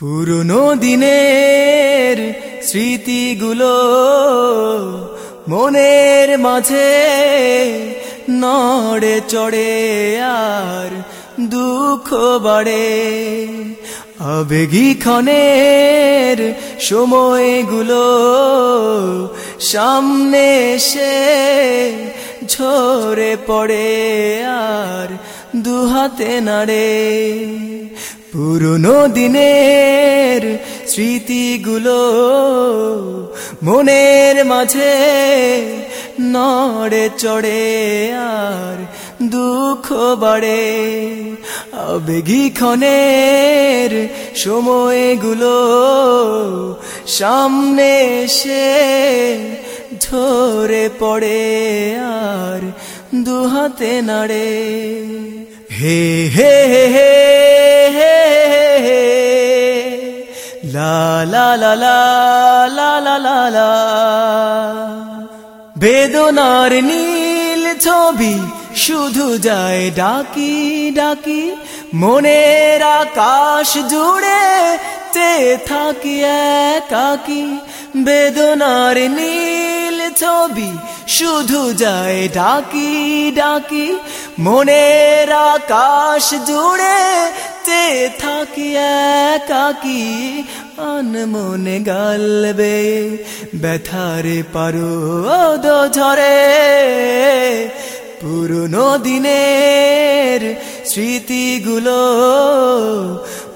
পুরনো দিনের স্মৃতিগুলো মনের মাঝে নড়ে চড়ে আর দুঃখ বাড়ে। আবেগী ক্ষণের সময়গুলো সামনে এসে ঝরে পড়ে আর দুহাতে নাড়ে। পুরনো দিনের স্মৃতিগুলো মনের মাঝে নড়ে চড়ে আর দুঃখ বাড়ে। আবেগী সময়গুলো সামনে এসে ঝরে পড়ে আর দুহাতে নাড়ে। হে হে হে হে হে লা লা লা বেদনার নীল ছবি শুধু যায় ডাকি ডাকি। মনের আকাশ জুড়ে তে থাকি একাকি। বেদনার নীল ছবি, শুধু যায় ডাকি ডাকি, মনের আকাশ জুড়ে তে থাকি একাকি মনে গালবে ব্যথারে পারো ঝরে। পুরনো দিনের স্মৃতিগুলো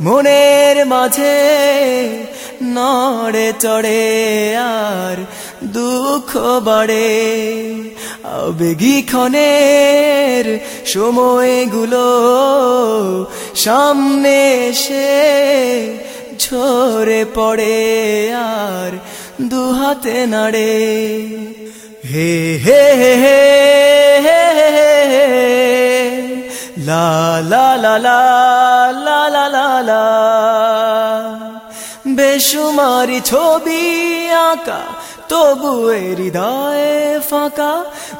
মনের মাঝে নড়ে চড়ে আর দুঃখ বাড়ে। আবেগী ক্ষণের সময়গুলো সামনে এসে ঝরে পড়ে আর দুহাতে নাড়ে। হে হে হে লা লা লা লা ছবি আঁকা তবু হৃদয়ে ফাঁকা,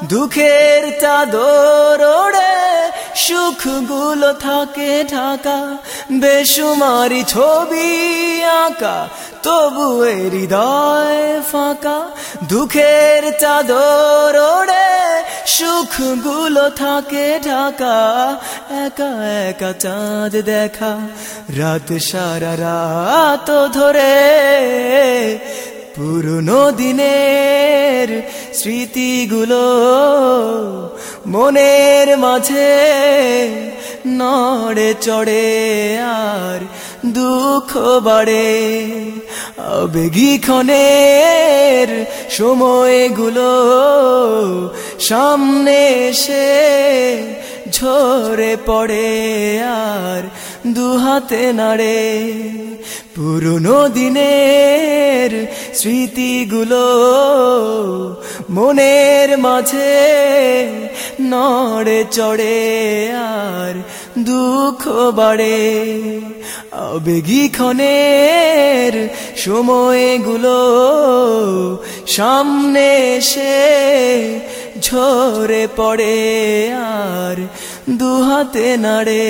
দুঃখের চাদর ওড়ে, সুখগুলো থাকে ঢাকা বেসুমারি ছবি আঁকা, তবু হৃদয় ফাঁকা, দুঃখের চাদর ওড়ে, সুখগুলো থাকে ঢাকা, একা একা চাঁদ দেখা, রাত সারা রাত ধরে পুরনো দিনের স্মৃতিগুলো মনের মাঝে নড়ে চড়ে আর দুঃখ বাড়ে। আবেগী সময়গুলো সামনে এসে ঝরে পড়ে আর দুহাতে নাড়ে। পুরনো দিনের স্মৃতিগুলো মনের মাঝে নড়ে চড়ে আর দুঃখ বাড়ে। আবেগী সময়গুলো সামনে এসে ঝরে পড়ে আর দুহাতে নাড়ে।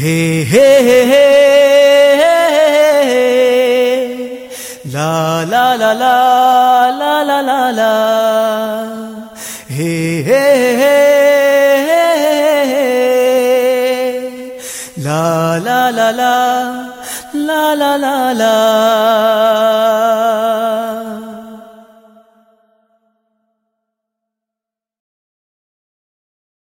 হে হে হে হে La la la la la la la la. Hey hey hey hey. Hey hey. La la la la. La la la la.